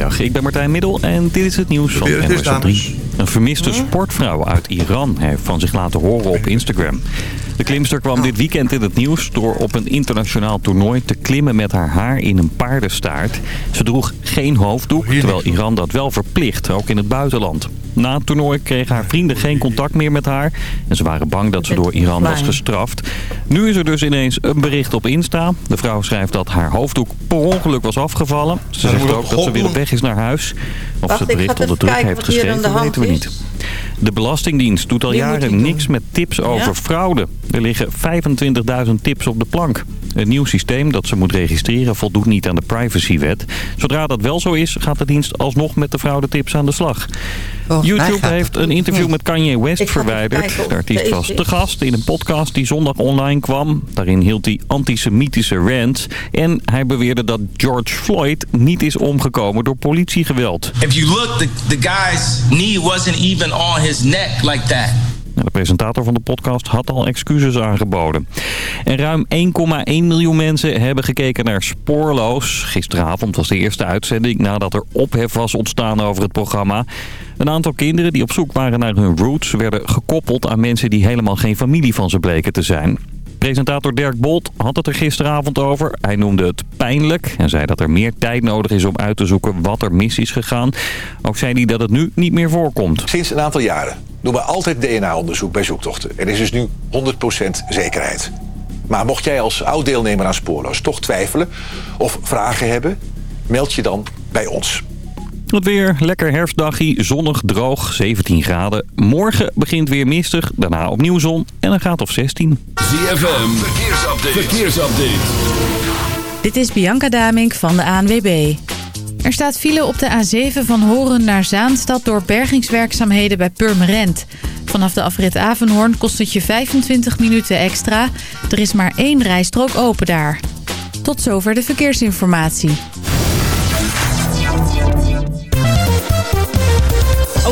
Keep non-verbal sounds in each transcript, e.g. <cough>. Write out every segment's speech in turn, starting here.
Goedemiddag, ik ben Martijn Middel en dit is het nieuws van NOS 3. Een vermiste sportvrouw uit Iran heeft van zich laten horen op Instagram. De klimster kwam dit weekend in het nieuws door op een internationaal toernooi te klimmen met haar haar in een paardenstaart. Ze droeg geen hoofddoek, terwijl Iran dat wel verplicht, ook in het buitenland. Na het toernooi kregen haar vrienden geen contact meer met haar. En ze waren bang dat ze door Iran was gestraft. Nu is er dus ineens een bericht op Insta. De vrouw schrijft dat haar hoofddoek per ongeluk was afgevallen. Ze zegt ook dat ze weer op weg is naar huis. Of ze het bericht onder druk heeft geschreven, weten we niet. De Belastingdienst doet al jaren niks met tips over fraude. Er liggen 25.000 tips op de plank. Het nieuw systeem dat ze moet registreren voldoet niet aan de privacywet. Zodra dat wel zo is, gaat de dienst alsnog met de fraudetips aan de slag. Oh, YouTube heeft een interview met Kanye West verwijderd. De artiest was te gast in een podcast die zondag online kwam. Daarin hield hij antisemitische rants. En hij beweerde dat George Floyd niet is omgekomen door politiegeweld. If you look, the, the guy's knee wasn't even on his neck like that. De presentator van de podcast had al excuses aangeboden. En ruim 1,1 miljoen mensen hebben gekeken naar Spoorloos. Gisteravond was de eerste uitzending nadat er ophef was ontstaan over het programma. Een aantal kinderen die op zoek waren naar hun roots... werden gekoppeld aan mensen die helemaal geen familie van ze bleken te zijn. Presentator Dirk Bolt had het er gisteravond over. Hij noemde het pijnlijk en zei dat er meer tijd nodig is om uit te zoeken wat er mis is gegaan. Ook zei hij dat het nu niet meer voorkomt. Sinds een aantal jaren doen we altijd DNA-onderzoek bij zoektochten. Er is dus nu 100% zekerheid. Maar mocht jij als oud-deelnemer aan Spoorloos toch twijfelen of vragen hebben... meld je dan bij ons. Het weer, lekker herfstdagje, zonnig, droog, 17 graden. Morgen begint weer mistig, daarna opnieuw zon en een graad of 16. ZFM, verkeersupdate. verkeersupdate. Dit is Bianca Damink van de ANWB. Er staat file op de A7 van Horen naar Zaanstad door bergingswerkzaamheden bij Purmerend. Vanaf de afrit Avenhoorn kost het je 25 minuten extra. Er is maar één rijstrook open daar. Tot zover de verkeersinformatie.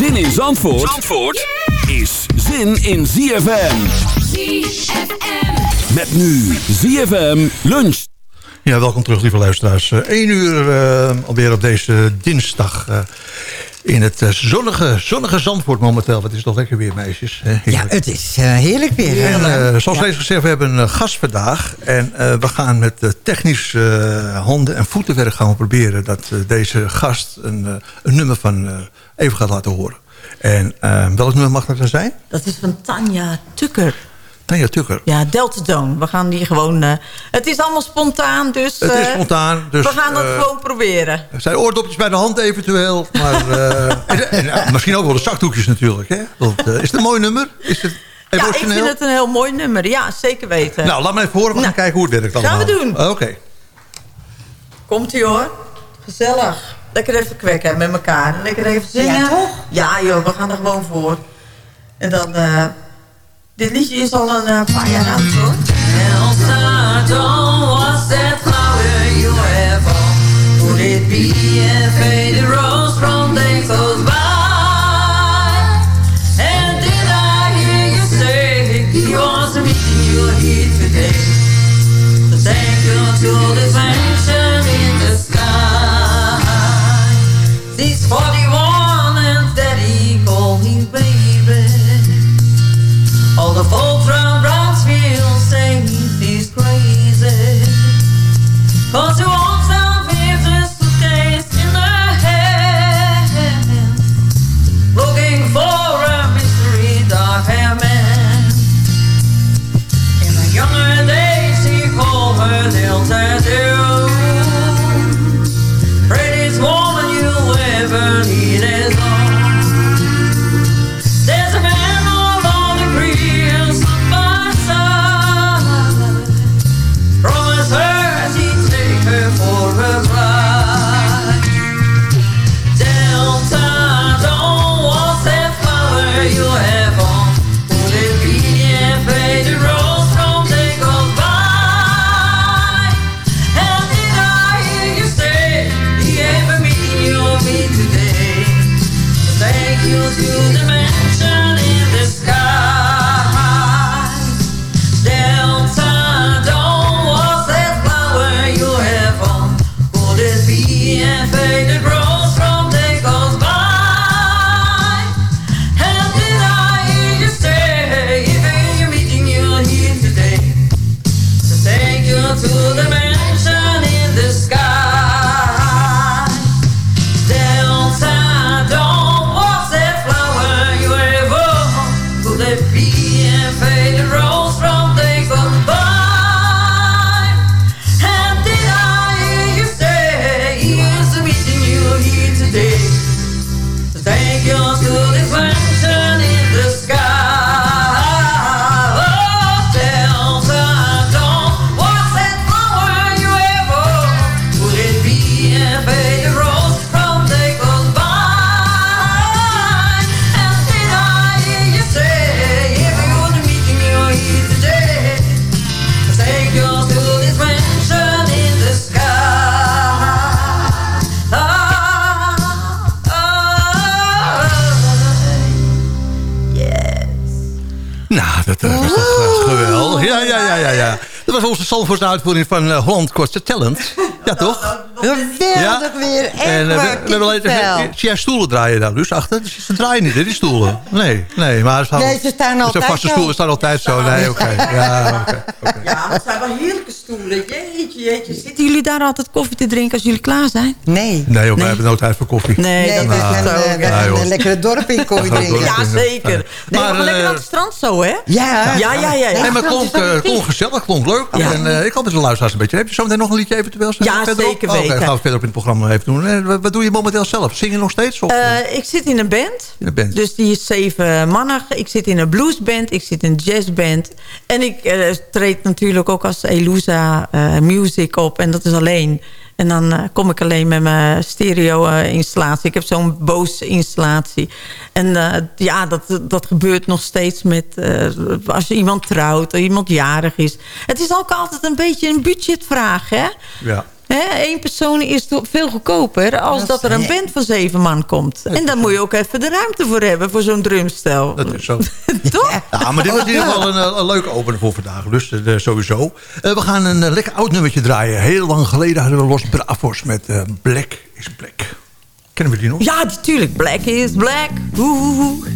Zin in Zandvoort, Zandvoort is zin in ZFM. ZFM. Met nu ZFM lunch. Ja, welkom terug lieve luisteraars. 1 eh, uur uh, alweer op deze dinsdag... Uh, in het zonnige, zonnige Zandvoort momenteel. Wat is toch lekker weer, meisjes? Ja, het is uh, heerlijk weer. En, zoals ja. gezegd, we hebben een gast vandaag. En uh, we gaan met technisch handen- en voetenwerk gaan we proberen... dat deze gast een, een nummer van even gaat laten horen. En welk nummer mag dat dan zijn? Dat is van Tanja Tukker. Tanja Tukker. Ja, Delta We gaan die gewoon... Uh, het is allemaal spontaan, dus... Het is spontaan, dus... We gaan dat uh, gewoon proberen. Er zijn oordopjes bij de hand eventueel. Maar, uh, <laughs> en, en, misschien ook wel de zakdoekjes natuurlijk. Hè? Want, is het een mooi nummer? Is het emotioneel? Ja, ik vind het een heel mooi nummer. Ja, zeker weten. Nou, laat me even horen. We gaan nou, kijken hoe het werkt allemaal. Gaan we doen. Oké. Okay. Komt-ie hoor. Gezellig. Lekker even kwekken met elkaar. Lekker even zingen. Ja, toch? Ja joh, we gaan er gewoon voor. En dan... Dit liedje is al een uh, paar jaar oud hoor. Elsa, was that flower you ever Would it be a faded rose from days goes by? And did I hear you say he was meeting you here today? Thank you to the mansion in the sky. These 41 before. Zandvoortse uitvoering van uh, Holland Kortse Talent. Ja, toch? <laughs> Geweldig weer. Echt en, uh, we, we hebben alleen, zie <laughs> jij stoelen draaien daar dus achter? Dus ze draaien niet, hè, die stoelen. Nee, nee. Maar staan, nee, ze staan altijd vaste zo. stoelen staan altijd zo. Nee, oké. Okay. Ja, okay, okay. ja, maar het zijn wel heerlijke stoelen. Jeetje, jeetje. Zitten jullie daar altijd koffie te drinken als jullie klaar zijn? Nee. Nee, joh, wij hebben nooit tijd voor koffie. Nee, nee dat nou, is een lekkere dorp in koffie drinken. Ja, zeker. Nee, maar, lekker aan het strand zo, hè? Ja. Ja, ja, ja. Nee, maar het klonk gezellig, klonk leuk. En ik hoop dat de luisteraars een beetje... Heb je zo meteen nog een liedje eventueel? Ja, zeker weten. Oké, gaan we verder op in het programma even doen. Wat doe je momenteel zelf? Zing je nog steeds? Of? Uh, ik zit in een band. In een band. Dus die is zeven mannen. Ik zit in een bluesband. Ik zit in een jazzband. En ik uh, treed natuurlijk ook als Elusa uh, Music op. En dat is alleen. En dan uh, kom ik alleen met mijn stereo-installatie. ik heb zo'n Bose installatie. En uh, ja, dat, dat gebeurt nog steeds met... Als je iemand trouwt, of iemand jarig is. Het is ook altijd een beetje een budgetvraag, hè? Ja. Eén persoon is veel goedkoper als dat, er een band van zeven man komt. En dan moet je ook even de ruimte voor hebben voor zo'n drumstel. Dat is zo. <laughs> Toch? Ja, maar dit was in ieder geval een, een leuke opener voor vandaag. Dus uh, sowieso. Uh, we gaan een uh, lekker oud nummertje draaien. Heel lang geleden hadden we Los Bravos met Black is Black. Kennen we die nog? Ja, natuurlijk. Black is Black. Oeh.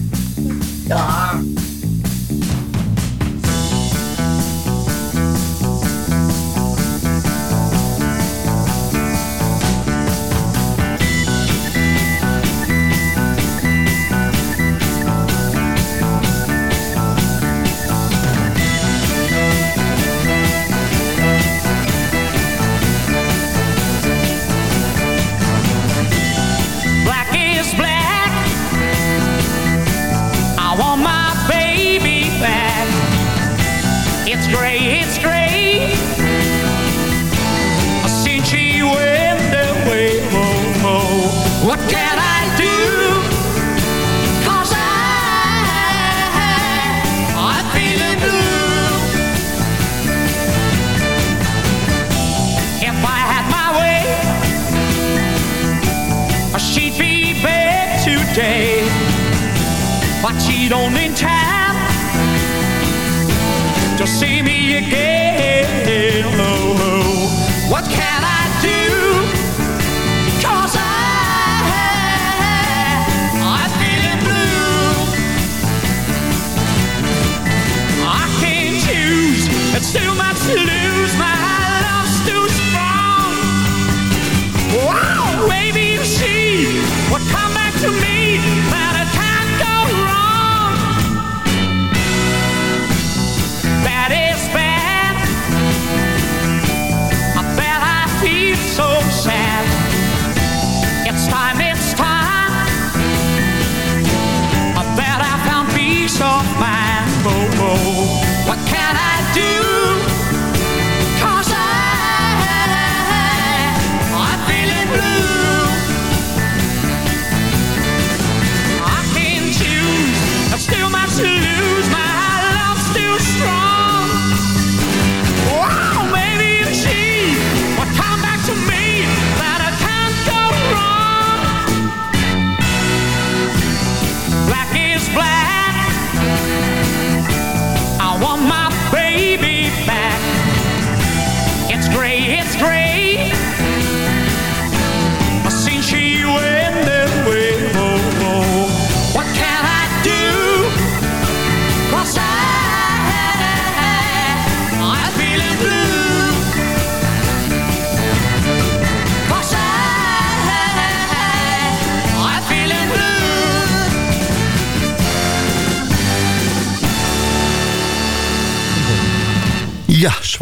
Ja. She don't in time to see me again.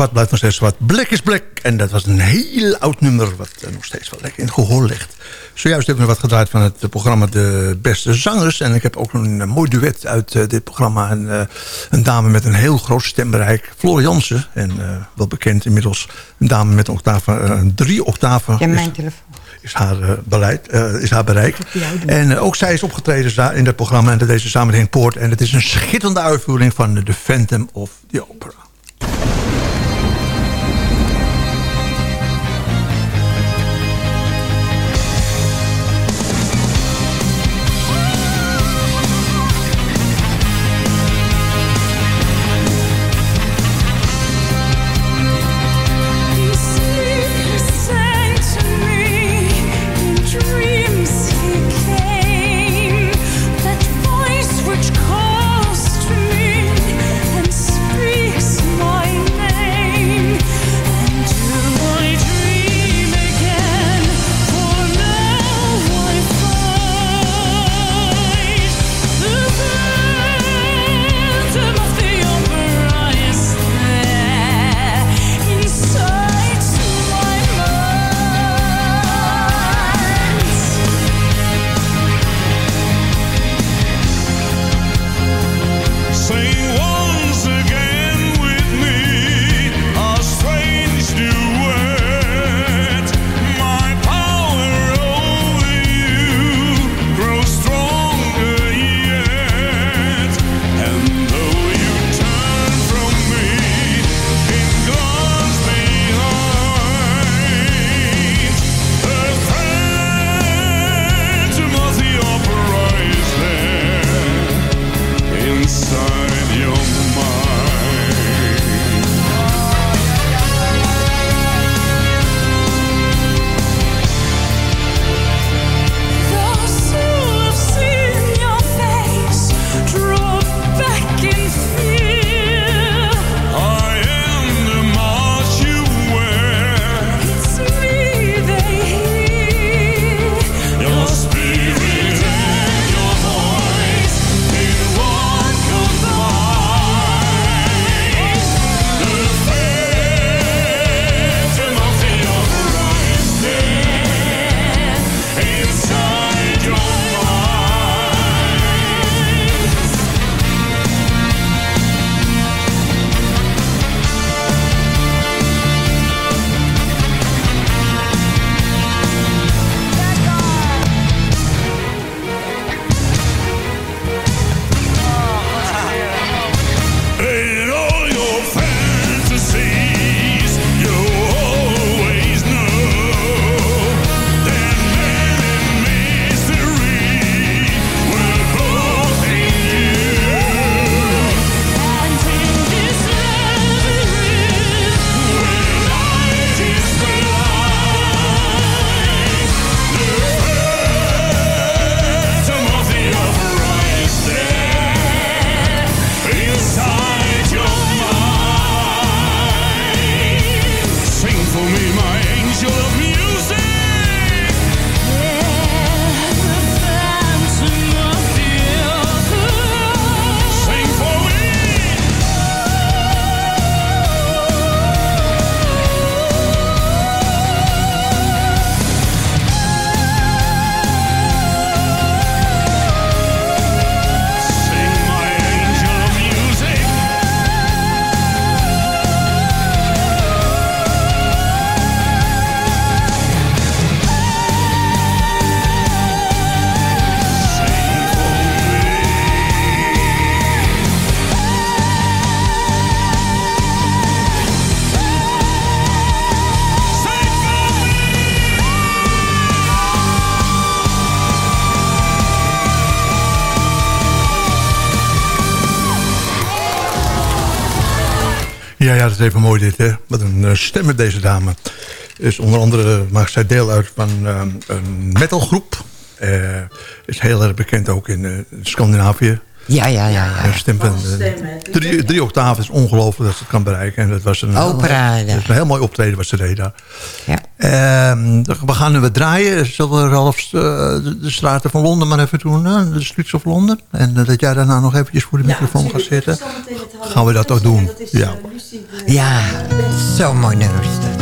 Zwart blijft nog steeds zwart. Black is black. En dat was een heel oud nummer... wat eh, nog steeds wel lekker in het gehoor ligt. Zojuist hebben we wat gedraaid van het programma De Beste Zangers. En ik heb ook een, eh, mooi duet uit eh, dit programma. Een, eh, een dame met een heel groot stembereik. Floor Jansen. En eh, wel bekend inmiddels. Een dame met octaven, eh, drie octaven. Ja, is- mijn telefoon. is haar, eh, beleid, eh, is haar bereik. En eh, ook zij is opgetreden in dat programma. En dat deed ze samen met Henk Poort. En het is een schitterende uitvoering van The Phantom of the Opera. Ja, ja, dat is even mooi dit, hè. Wat een uh, stem met deze dame. Is onder andere maakt zij deel uit van uh, een metalgroep. Uh, is heel erg bekend ook in Scandinavië. Ja, ja, ja. ja. Drie, drie octaven is ongelooflijk dat ze het kan bereiken. En dat was een, Opera, ja. een heel mooi optreden wat ze deed daar. Ja. Uh, we gaan nu weer draaien. Zullen we Ralf uh, de, de, straten van Londen maar even doen? Uh, de streets of Londen. En uh, dat jij daarna nog eventjes voor de microfoon gaat zitten. Gaan we dat ook doen. Ja, ja zo mooi nummer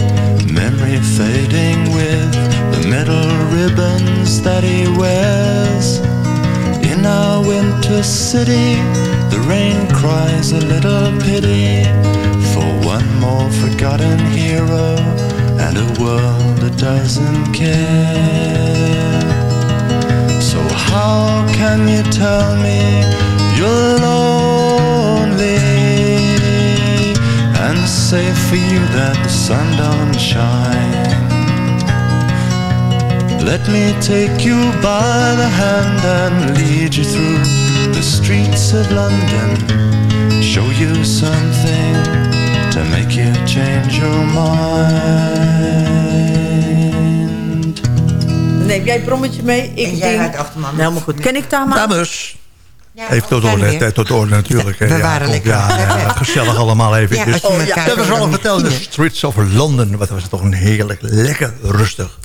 Memory fading with the metal ribbons that he wears. In our winter city, the rain cries a little pity for one more forgotten hero and a world that doesn't care. So, how can you tell me you're lonely say for you that the sun don't shine? Let me take you by the hand and lead you through the streets of London. Show you something to make you change your mind. Neem jij het brommetje mee? Ik En jij achter mama. Helemaal goed. Ken ik daar maar? Even tot orde, hè, tot orde natuurlijk. We Ja, waren lekker. Ja, gezellig allemaal even. Dus- dat was al verteld, de Streets of London. Wat was het toch een heerlijk, lekker rustig.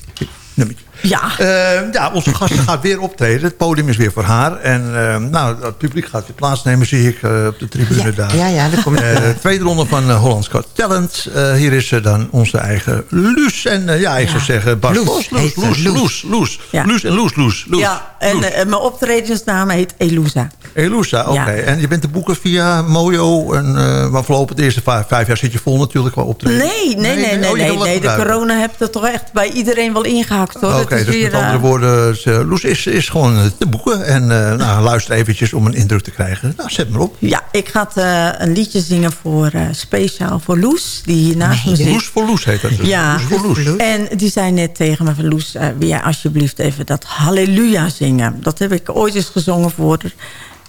nummertje. Ja. Eh, ja, onze gasten gaat weer optreden. Het podium is weer voor haar. En eh, nou, het publiek gaat weer plaatsnemen, zie ik eh, op de tribune Ja, daar. ja, ja, daar kom ik Eh, tweede ronde van uh, Hollands Got Talent. Eh, hier is ze dan onze eigen Luus. En eh, ja, ik zou zeggen, Bas Loes Loes, Loes, Loes, Loes. Loes, en Loes, Loes, Loes. Ja, en eh, mijn optredensnaam heet Elusa. Elusa, oké. En je bent te boeken via Mojo. En, eh maar voorlopig de eerste vijf, vijf jaar zit je vol natuurlijk qua optreden. Nee, nee, nee, nee. Nee, nee, de corona heeft er toch echt bij iedereen wel ingehakt. hoor. Dus met andere woorden, Loes is, is gewoon eh, te boeken. En eh, nou, luister eventjes om een indruk te krijgen. Nou, zet maar op. Ja, ik ga het, eh, een liedje zingen voor, eh, speciaal voor Loes, die hier naast me zit. Loes voor Loes heet dat. dus. Ja, Loes voor Loes. en die zei net tegen me van Loes, eh, wil jij alsjeblieft even dat halleluja zingen? Dat heb ik ooit eens gezongen voor haar.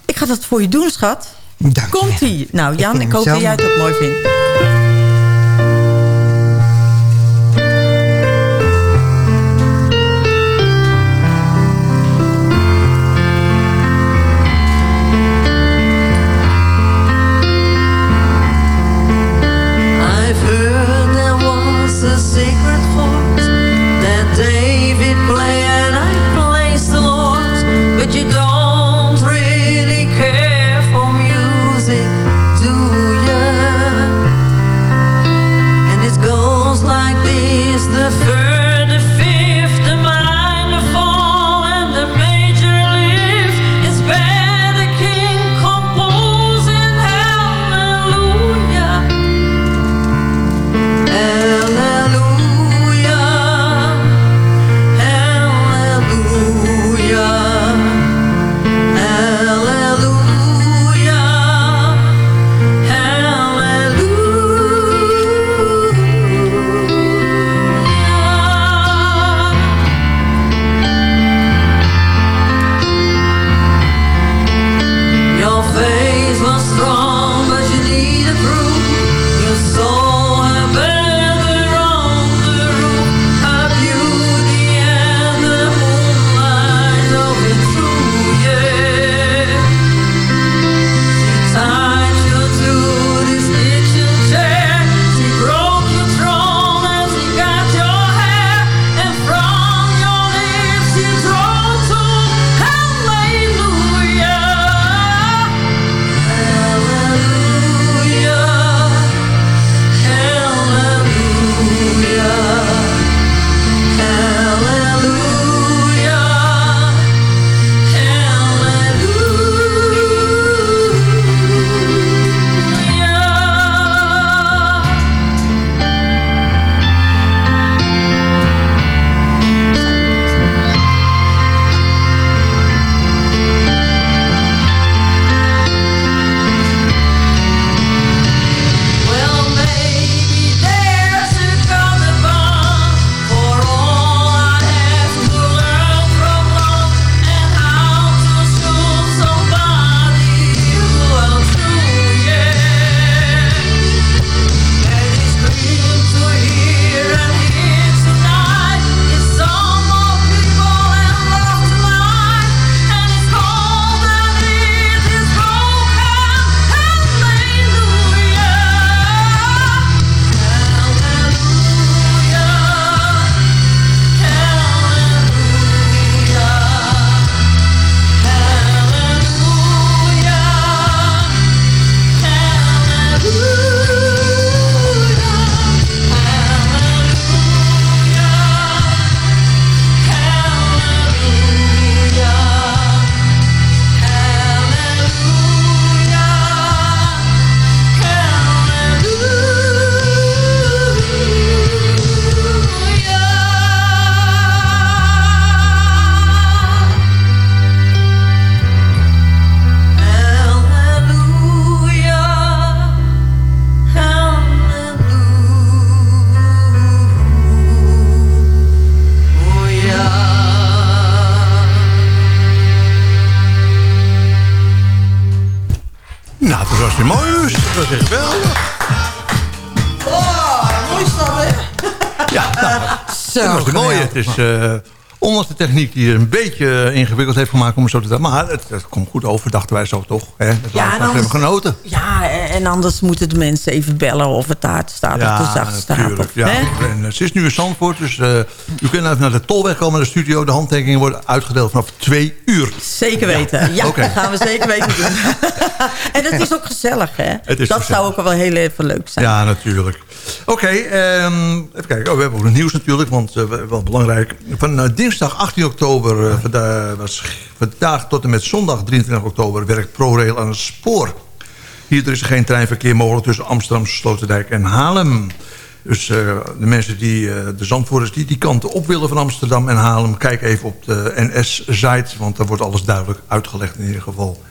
Ik ga dat voor je doen, schat. Dank je Komt-ie. Nou, Jan, ik, hem hoop dat jij het ook mooi vindt. Geweldig. Oh, mooi stap, hè? Ja, <laughs> nou, dat was mooi. is eh, Ondanks de techniek die er een beetje eh, ingewikkeld heeft gemaakt om het zo te doen. Maar het, het komt goed over, dachten wij zo toch. Hè? Ja, en anders- genoten. Ja, en anders moeten de mensen even bellen of het taart staat of de zacht staat. Of, Ja. hè? En, eh, ze is nu in Zandvoort, dus eh, u kunt even naar de Tolweg komen naar de studio. De handtekeningen worden uitgedeeld vanaf twee uur. Zeker weten. Ja, dat gaan we zeker weten doen. <laughs> en het is ook gezellig, hè? Het is dat gezellig. zou ook wel heel even leuk zijn. Ja, natuurlijk. Oké, ehm, even kijken. Oh, we hebben ook nog nieuws natuurlijk, want eh, wel belangrijk. Van dinsdag 18 oktober, eh, vanda- was vandaag tot en met zondag 23 oktober... werkt ProRail aan het spoor. Hierdoor is er geen treinverkeer mogelijk tussen Amsterdam, Sloterdijk en Haarlem. Dus eh, de mensen die, eh, de Zandvoorters die die kanten op willen van Amsterdam en Haarlem... kijk even op de NS-site, want daar wordt alles duidelijk uitgelegd in ieder geval.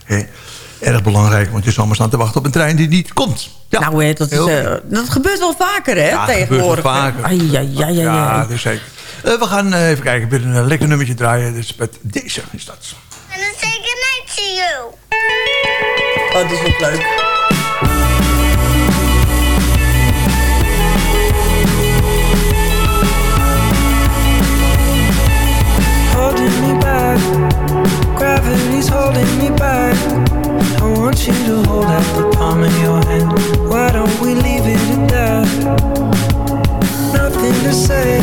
Erg belangrijk, want je zal maar staan te wachten op een trein die niet komt. Ja. Nou, hè, dat, is, eh, dat gebeurt wel vaker, hè, Ja, dat tegenwoordig. gebeurt wel vaker. Ai, ai, ai, ai, Ja, ai. dat is zeker. Eh, we gaan eh, even kijken, ik wil een lekker nummertje draaien. Dus met deze is dat. And I say goodnight to you. Oh, dat is ook leuk. holding me back. Gravity's holding me back. You to hold out the palm of your hand. Why don't we leave it at that? Nothing to say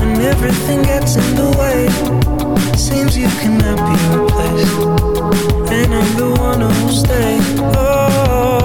when everything gets in the way. Seems you cannot be replaced, and I'm the one who'll stay. Oh,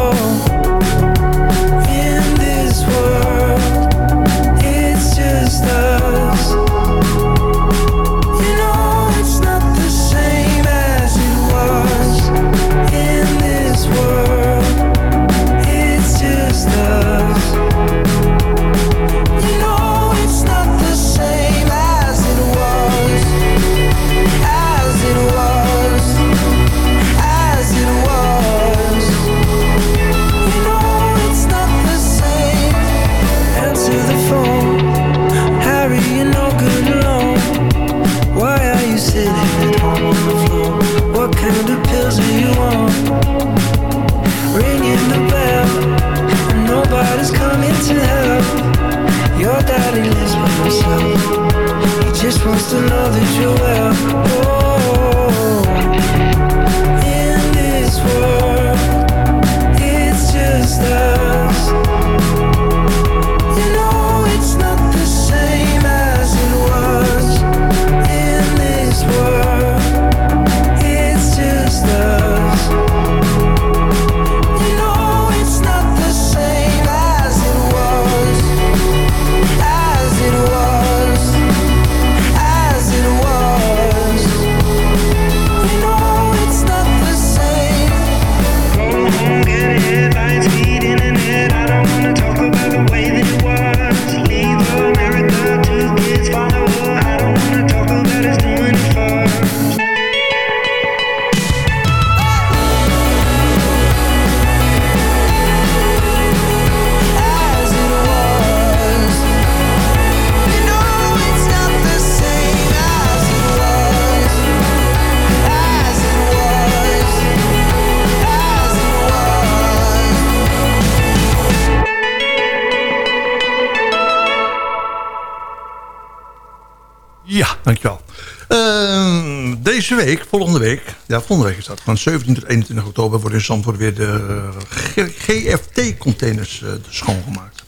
deze week, volgende week, ja, volgende week is dat, van 17 tot 21 oktober worden in Zandvoort weer de GFT-containers schoongemaakt.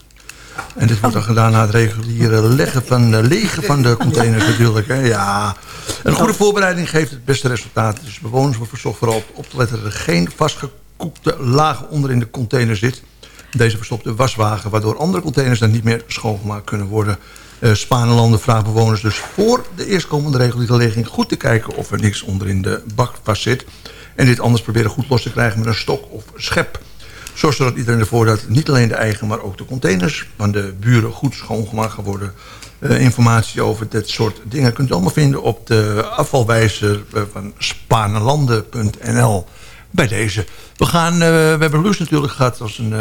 En dit wordt dan gedaan na het reguliere leggen van, eh, legen van de containers <laughs> natuurlijk. Hè. Ja. Een goede voorbereiding geeft het beste resultaat. Dus bewoners worden verzocht vooral op, op te letten dat er geen vastgekoekte laag onder in de container zit. Deze verstopt de waswagen, waardoor andere containers dan niet meer schoongemaakt kunnen worden. Eh Spanelanden vraagt bewoners dus voor de eerstkomende reguliere legging goed te kijken of er niks onder in de bak vast zit. En dit anders proberen goed los te krijgen met een stok of schep. Zo zodat iedereen ervoor dat niet alleen de eigen, maar ook de containers van de buren goed schoongemaakt gaan worden. Eh, informatie over dit soort dingen kunt u allemaal vinden op de afvalwijzer eh, van spanelanden.nl. Bij deze. We, gaan, eh, we hebben Luus natuurlijk gehad als een,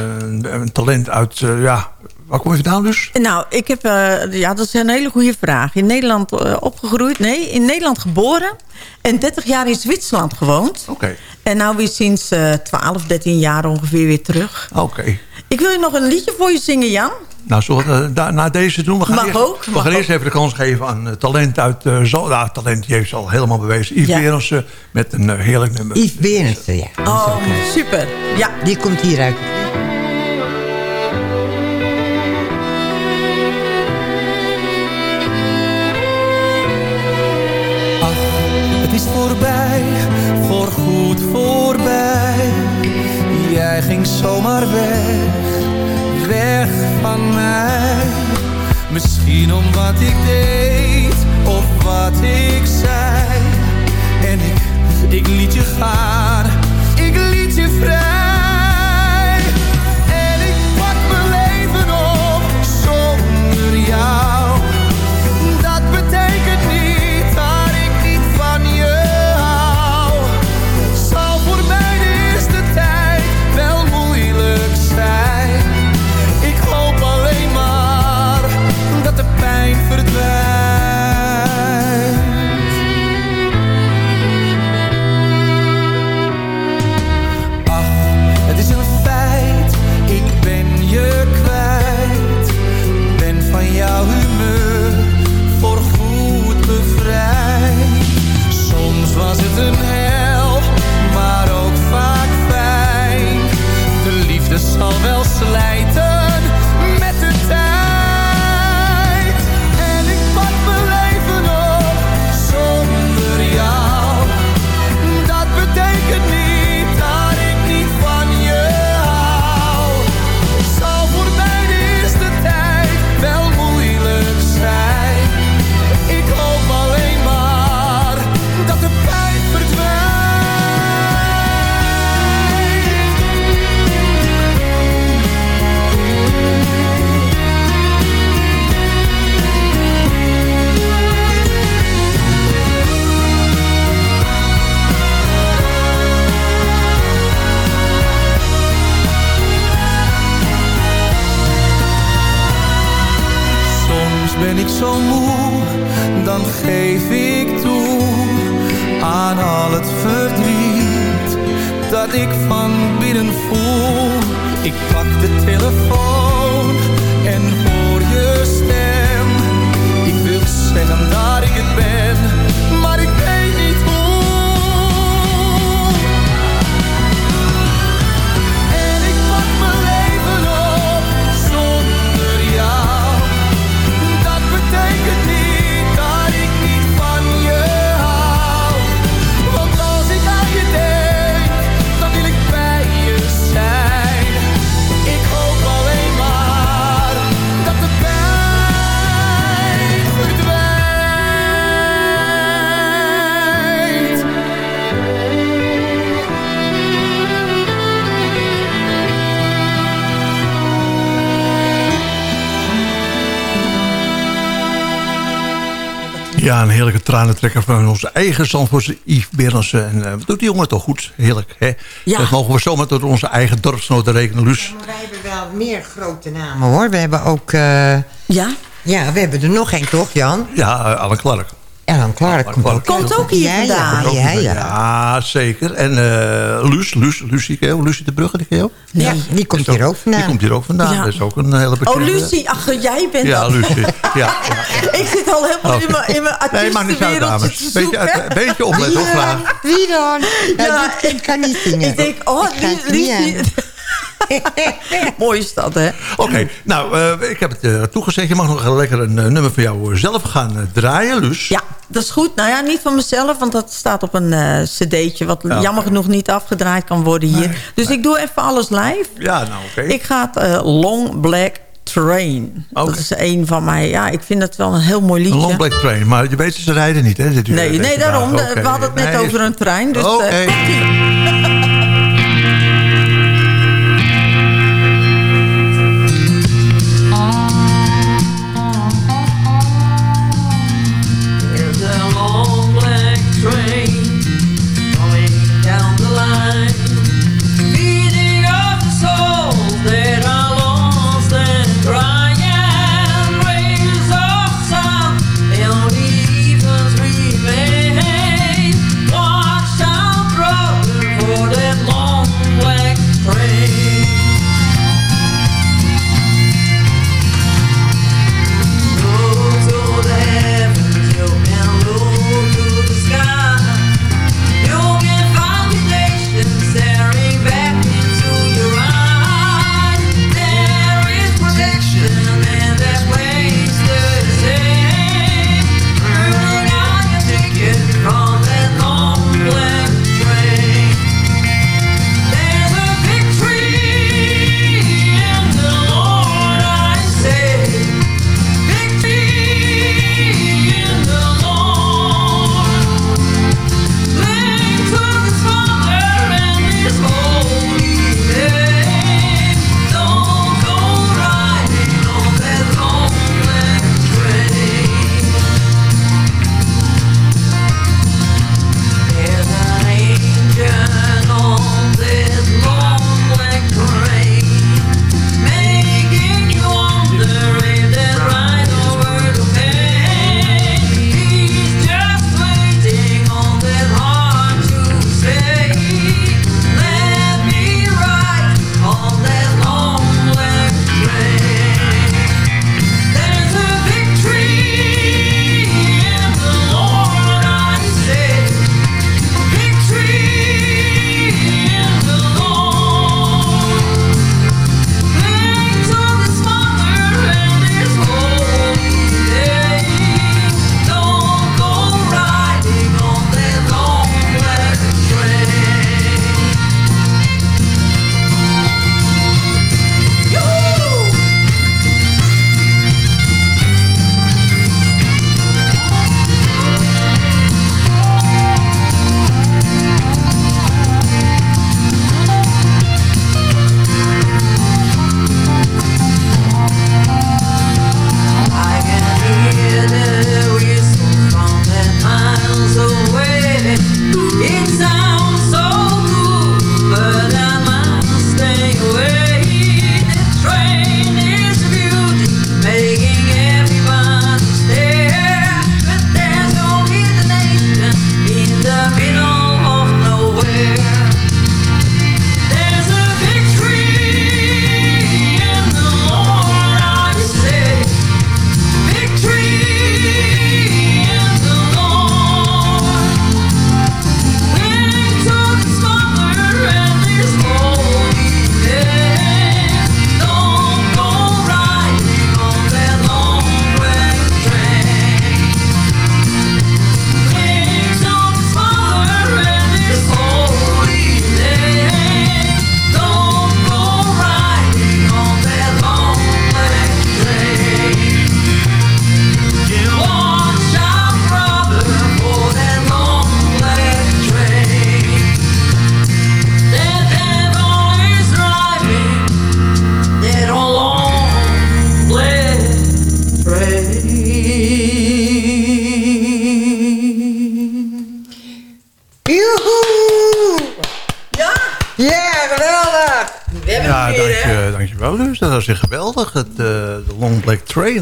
eh, een talent uit... eh, ja, waar kom je vandaan, Luus? Nou, ik heb, eh, ja, dat is een hele goede vraag. In Nederland eh, opgegroeid, nee, in Nederland geboren. En 30 jaar in Zwitserland gewoond. Oké. En nou weer sinds eh 12, 13 jaar ongeveer weer terug. Oké. Ik wil je nog een liedje voor je zingen, Jan. Nou, zullen we eh, na deze doen? We gaan, Mag eerst, ook, we mag gaan eerst ook. even de kans geven aan eh, talent uit uh, Zo. Nou, talent die heeft ze al helemaal bewezen. Yves Ja. Berensen met een eh, heerlijk nummer. Yves Berensen, ja. Oh, super. Ja. Die komt hieruit. Is voorbij, voorgoed voorbij. Jij ging zomaar weg, weg van mij. Misschien om wat ik deed of wat ik zei. En ik, ik liet je gaan, tranentrekker van onze eigen Zandvoortse Yves Berensen. En eh, wat doet die jongen toch goed? Heerlijk, hè? Ja. Dat mogen we zomaar tot onze eigen dorpsnoten rekenen, Luus. Wij hebben wel meer grote namen hoor. We hebben ook... eh, ja? Ja, we hebben er nog één toch, Jan? Ja, eh, Alan Clark. Clark komt ook. Komt ook hier vandaan. Ja, ja, ja. Ja, zeker. En eh Luus, Luus, Lucie, ken? Lucie de Brugge, die ken je ook? Ja, die komt hier ook vandaan. Die komt hier ook vandaan. Ja. Dat is ook een hele Oh, bekende... Lucie. Ach, jij bent Ja. Lucie. Ja, ja. <laughs> ik zit al helemaal in mijn, in mijn Nee, maakt niet uit, artiestenwereldje dames. te Beetje, zoeken. een beetje opletten, hoor. Wie dan? Ja, kind kan niet zingen. Ik denk, oh, Ik Lucie. Niet <laughs> aan. Mooi is dat, hè? Oké, nou, eh, ik heb het eh, toegezegd. Je mag nog lekker een eh, nummer van jou zelf gaan draaien, Luus. Ja, dat is goed. Nou ja, niet van mezelf, want dat staat op een cd'tje... wat Ja. jammer genoeg niet afgedraaid kan worden hier. dus ik doe even alles live. Ja, nou, oké. Ik ga het Long Black Train. Dat is een van mij. Ja, ik vind het wel een heel mooi liedje. Een long black train, maar je weet ze rijden niet, hè? dit uur, Nee, nee, daarom. We hadden het net Nee, over een trein. Dus, Oké.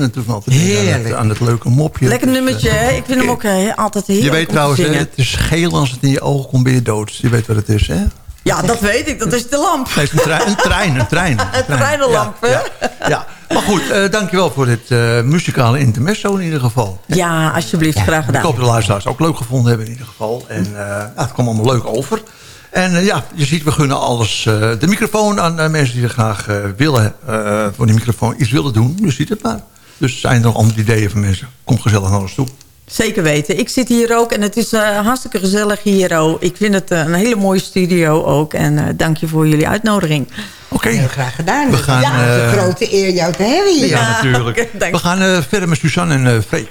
En het, Heerlijk. aan het leuke mopje. Lekker Dus, nummertje, eh, hè? Ik vind hem ook eh, altijd heerlijk Je weet te trouwens, hè, het is geel als het in je ogen komt, ben je dood. Je weet wat het is, hè? Ja, dat weet ik. Dat is de lamp. Nee, een trein, een trein. Een, trein, <laughs> Een treinenlamp, hè? Ja, ja. Maar goed, eh, dankjewel voor dit eh, muzikale intermezzo in ieder geval. Ja, alsjeblieft. Graag Ik gedaan. hoop dat de luisteraars ook leuk gevonden hebben in ieder geval. En het kwam allemaal leuk over. En ja, je ziet, we gunnen alles. de microfoon aan mensen die er graag willen, voor die microfoon iets willen doen. Je ziet het maar. Dus zijn er nog andere ideeën van mensen? Kom gezellig naar ons toe. Zeker weten. Ik zit hier ook en het is eh, hartstikke gezellig hier. Oh. Ik vind het eh, een hele mooie studio ook. En eh, dank je voor jullie uitnodiging. Oké. Heel graag gedaan. We gaan, ja, het is een grote eer jou te hebben hier. Ja, natuurlijk. <laughs> We gaan eh, verder met Suzanne en eh Freek.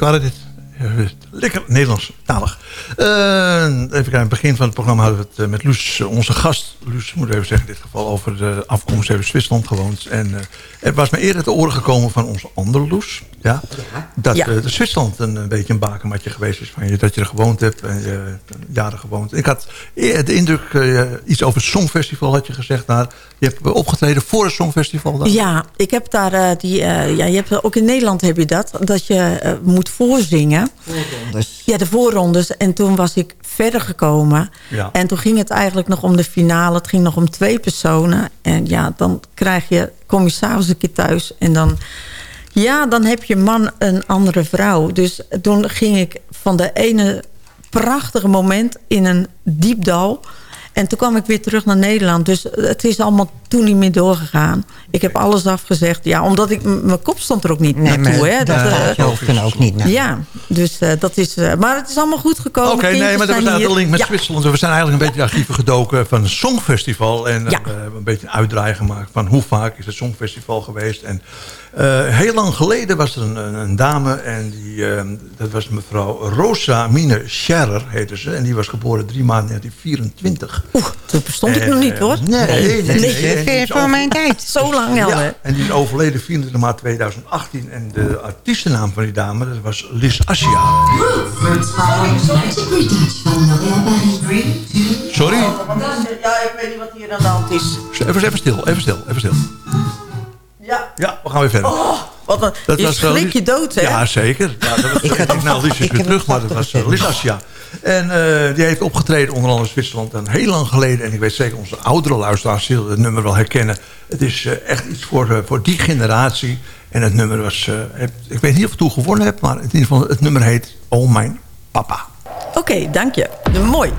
Waren dit. Lekker Nederlands talig. Eh, even kijken, aan het begin van het programma hadden we het eh, met Loes, eh, onze gast. Loes, moet ik even zeggen in dit geval, over de afkomst. Ze heeft in Zwitserland gewoond. En het was me eerder te oren gekomen van onze andere Loes. Ja, dat Ja. Zwitserland een, een beetje een bakermatje geweest is van je. Dat je er gewoond hebt en je jaren gewoond. Ik had de indruk, eh, iets over het Songfestival had je gezegd. Daar. Je hebt opgetreden voor het Songfestival. Daar. Ja, ik heb daar eh, die. eh, ja, je hebt, ook in Nederland heb je dat. Dat je moet voorzingen. Voorrondes. Ja, de voorrondes. En toen was ik verder gekomen. Ja. En toen ging het eigenlijk nog om de finale. Het ging nog om twee personen. En ja, dan krijg je, kom je s'avonds een keer thuis. En dan, ja, dan heb je man een andere vrouw. Dus toen ging ik van de ene prachtige moment in een diep dal. En toen kwam ik weer terug naar Nederland. Dus het is allemaal toen niet meer doorgegaan. Ik heb alles afgezegd. Ja, omdat ik... Mijn kop stond er ook niet Nee, naartoe. maar hè. Dat, daar eh, hoofd dan ook niet naar. Ja, dus eh, dat is... eh, maar het is allemaal goed gekomen. Oké, nee, maar uit de hier. link met Ja. Zwitserland. We zijn eigenlijk een beetje archieven gedoken van het Songfestival. En eh, Ja. we hebben een beetje een uitdraai gemaakt van hoe vaak is het Songfestival geweest. En eh, heel lang geleden was er een, een, een dame en die, eh, dat was mevrouw Rosa Mine Scherrer, heette ze. En die was geboren 3 maart 1924. Oeh, toen bestond ik nog niet eh, hoor. Nee, nee, nee. Nee. nee. Over- mijn tijd. Zo lang al, hè? ja, en die is overleden 24 maart 2018. En de artiestennaam van die dame, dat was Liz Assia. Sorry? Ja, ik weet niet wat hier aan de hand is. Even, even stil, even stil, even stil. Ja. Ja, we gaan weer verder. Oh, wat een... Dat je was, eh, schrik Liz- je dood, hè? Ja, zeker. Ja, dat was, ik had nou, Liz is weer terug, maar dat was uh, Liz Assia. En eh, die heeft opgetreden onder andere in Zwitserland een heel lang geleden. En ik weet zeker onze oudere luisteraars zullen het nummer wel herkennen. Het is eh, echt iets voor, eh, voor die generatie. En het nummer was... eh, ik weet niet of het toen gewonnen heb, maar in ieder geval het nummer heet Oh Mijn Papa. Oké, dank je. Mooi.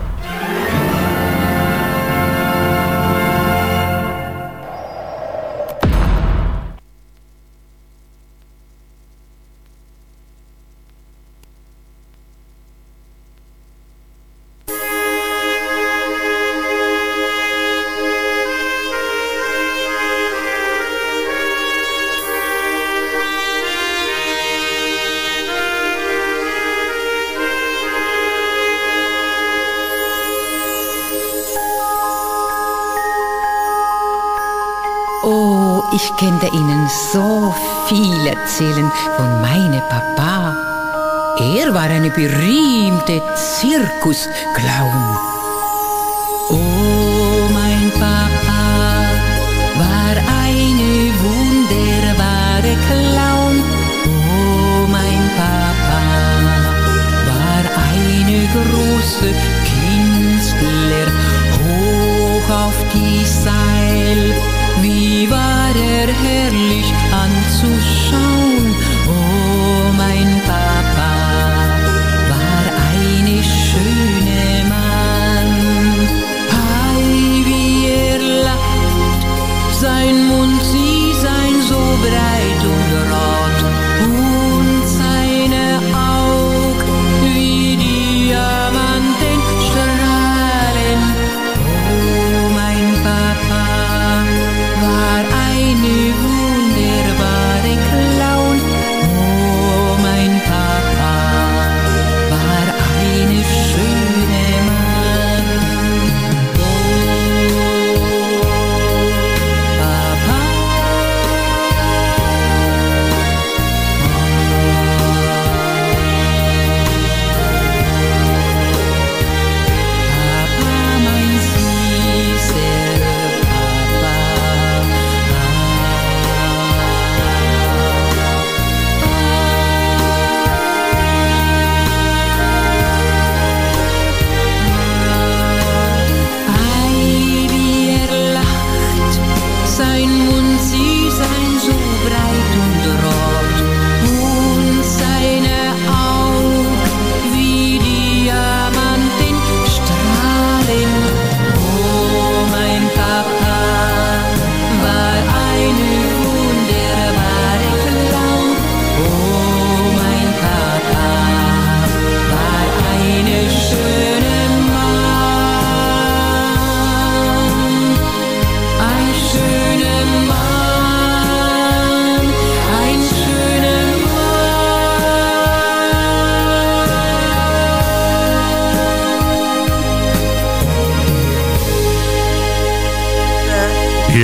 Ich könnte Ihnen so viel erzählen von meinem Papa. Er war eine berühmte Zirkusclown. Oh,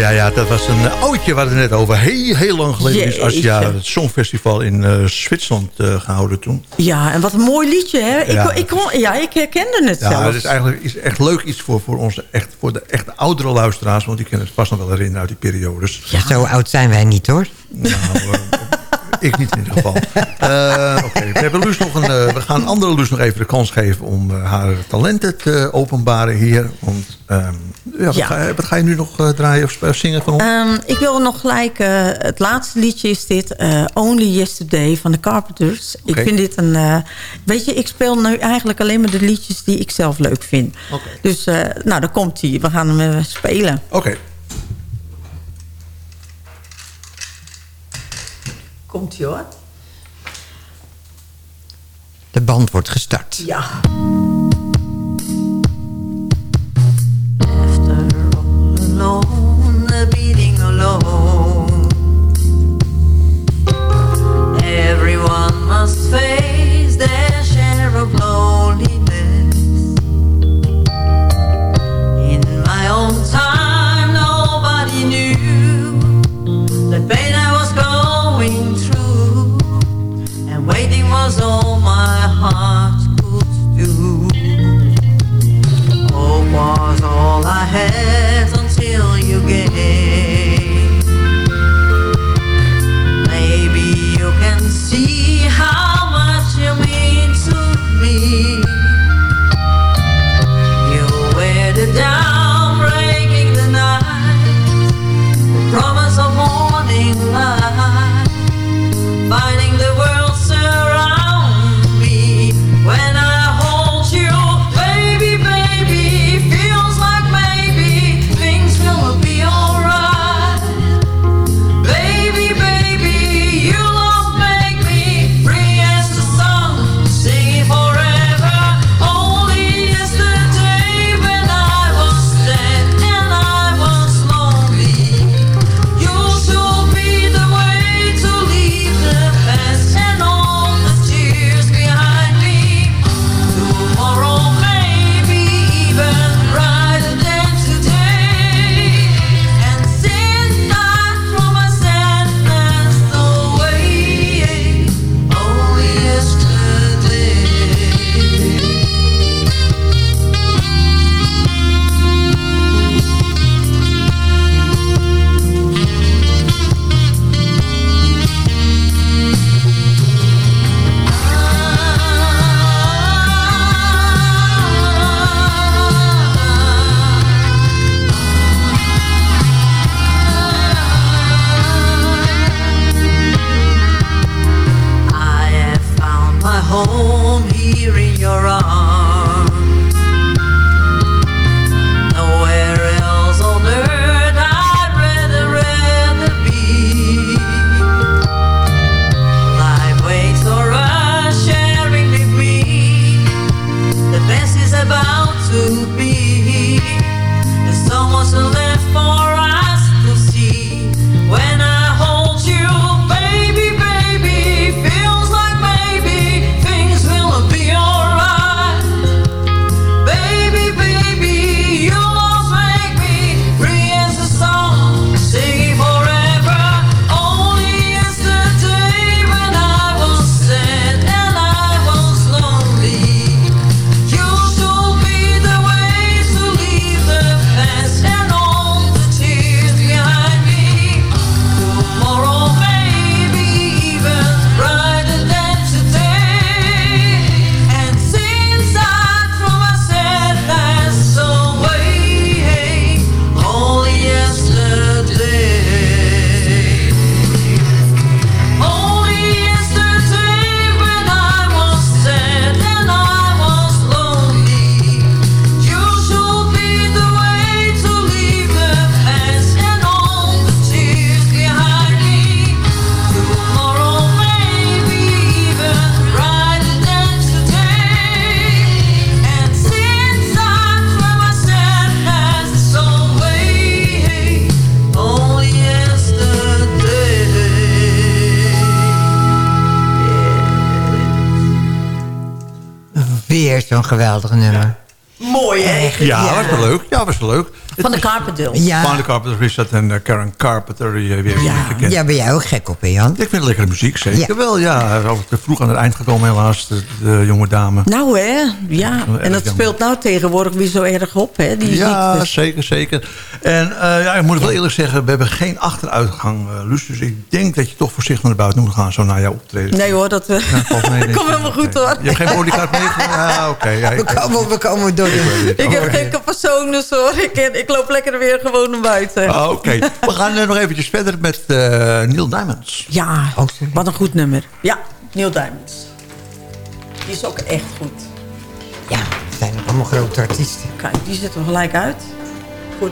Ja, ja, dat was een eh, oudje waar we het net over. Heel, heel lang geleden is Asia Jeetje. het Songfestival in eh, Zwitserland eh, gehouden toen. Ja, en wat een mooi liedje, hè? Ik, Ja. ik, kon, ja, ik herkende het Ja, zelfs. het is eigenlijk is echt leuk iets voor, voor, onze, echt, voor de echte oudere luisteraars. Want die kunnen het vast nog wel herinneren uit die periodes. Zo oud zijn wij niet hoor. Nou, ik niet in ieder geval. Eh, Oké, we, hebben Luus nog een, we gaan andere Luus nog even de kans geven om haar talenten te openbaren hier. Want ehm, ja, wat. Ga, je nu nog eh, draaien of zingen van ons? Ehm, ik wil nog gelijk... Eh, het laatste liedje is dit. Eh, Only Yesterday van de Carpenters. Ik vind dit een... weet je, ik speel nu eigenlijk alleen maar de liedjes die ik zelf leuk vind. Dus nou, daar komt hij. We gaan hem spelen. Oké. Komt hij hoor. De band wordt gestart. Ja. know. Dulles. Ja. Carpenter Carpenter, Richard en Karen Carpenter. Die eh, weer ja. Gekend. ja, ben jij ook gek op, hè, Jan? Ik vind het lekkere muziek, zeker wel. Ja, te vroeg aan het eind gekomen helaas, de, jonge dame. Nou, hè? Ja. En dat speelt nou tegenwoordig weer zo erg op, hè? Die ja, zeker, zeker. En eh, ja, ik moet wel eerlijk zeggen, we hebben geen achteruitgang, uh, Luus. Dus ik denk dat je toch voorzichtig naar buiten moet gaan, zo naar jouw optreden. Nee hoor, dat uh, nee, <laughs> komt helemaal goed hoor. Je hebt geen bodyguard mee? <laughs> Ja, oké. ja, we, komen, we komen door. De... Ik heb geen persoon, dus hoor. Ik, ik loop lekker weer gewoon naar buiten. Ah, oké. We gaan nog eventjes verder met Neil Diamonds. Ja, wat een goed nummer. Ja, Neil Diamonds. Die is ook echt goed. Ja, zijn ook allemaal grote artiesten. Kijk, die zit er gelijk uit. Goed.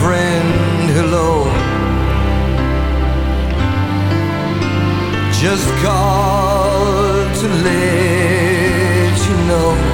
Friend, hello. Just called to let you know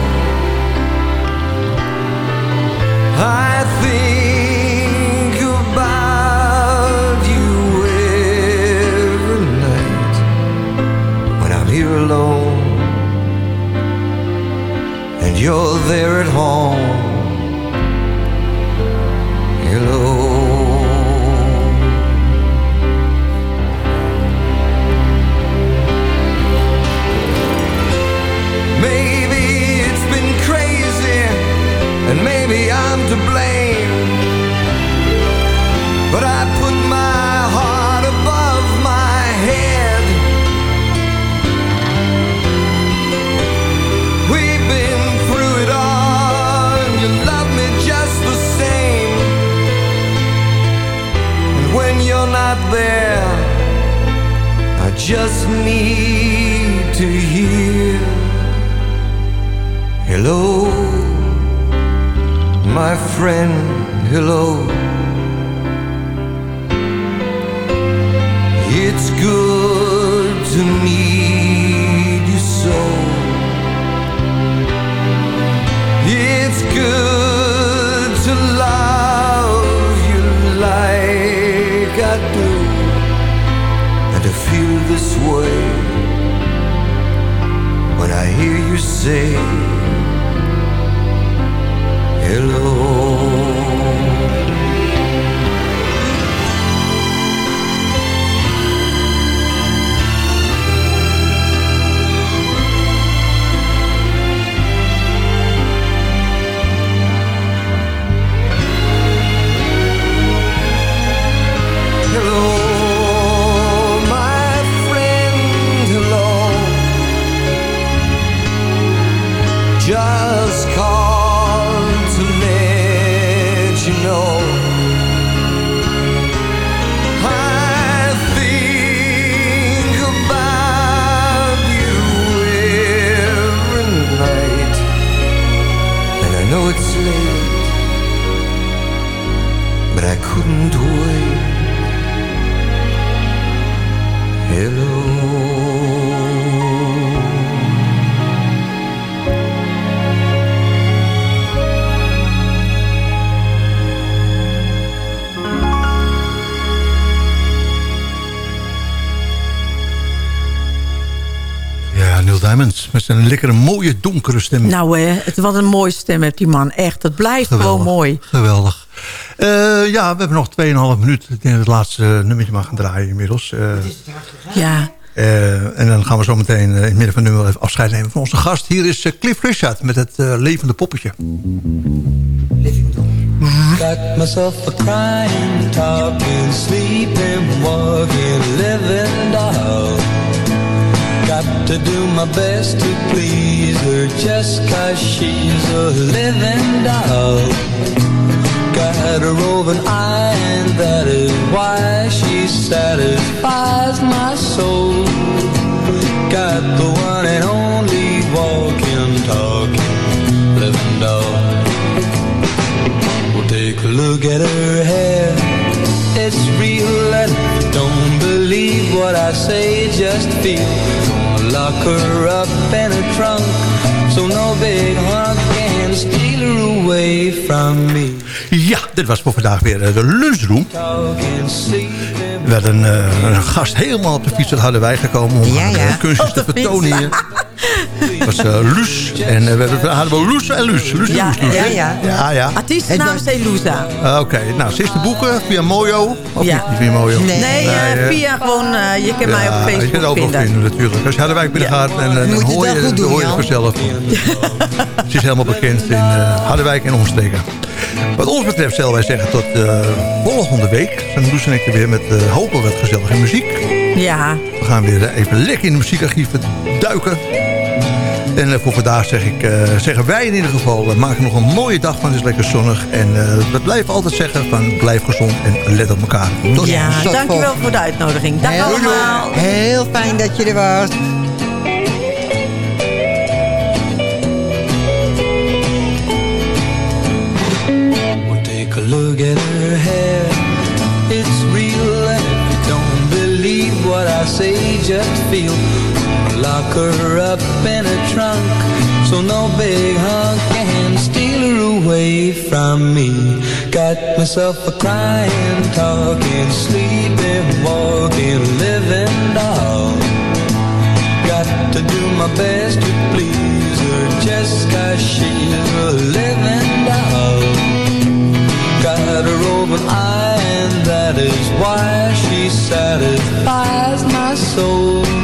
Ja, Neil Diamond. Met zijn lekkere, mooie, donkere stem. Nou, hè, het, wat een mooie stem heeft die man. Echt, het blijft gewoon mooi. Geweldig. Eh, ja, we hebben nog 2,5 minuten. Ik denk dat het laatste nummertje mag gaan draaien inmiddels. Eh, Ja. eh, en dan gaan we zo meteen in het midden van het nummer even afscheid nemen van onze gast. Hier is Cliff Richard met het levende poppetje. Got myself a crying, talking, sleeping, walking, living doll. Got to do my best to please her just cause she's a living doll. Got a roving eye, and that is why she satisfies my soul. Got the one and only walking, talking, living doll. Well, take a look at her hair. It's real, and don't believe what I say, just feel. Gonna lock her up in a trunk, so no big hunk can steal her away from me. Ja, dit was voor vandaag weer eh, de lunchroom. We hadden een, een gast helemaal op de fiets uit Harderwijk gekomen... om Ja, ja. eh, kunstjes te vertonen hier. <laughs> Dat was eh, Luus. En eh, we hadden- we Loes en Luus. Luus Ja, Loes, Loes, ja, ja. ja, ja. Artiestennaam is Elusa. Ah, Oké, nou, ze is de boeken via Mojo. Of Ja. niet, via Mojo? Nee. Nee, eh, via gewoon, eh, je kan mij op Ja, je kunt Facebook het ook nog vinden. vinden natuurlijk. Als je Harderwijk binnen gaat, en, eh, dan je hoor het je, hoor het Jan. vanzelf. Ze is helemaal bekend in eh, Harderwijk en omstreken. Wat ons betreft zullen wij zeggen tot eh, volgende week. Dan doen ze en ik er weer met hopen wat gezellige muziek. Ja, We gaan weer even lekker in de muziekarchieven duiken. En eh, voor vandaag zeg ik, eh, zeggen wij in ieder geval... eh, maak er nog een mooie dag van, het is lekker zonnig. En eh, we blijven altijd zeggen van blijf gezond en let op elkaar. Tot ja tot dankjewel voor de uitnodiging. Dag Heel, allemaal. heel fijn dat je er was. Well, take a look at her hair. It's real, and if you don't believe what I say, just feel. Lock her up in a trunk, so no big hunk can steal her away from me. Got myself a crying, talking, sleeping, walking, living doll. Got to do my best to please her, just 'cause she's a living doll. Got a roving eye, and that is why she satisfies my soul.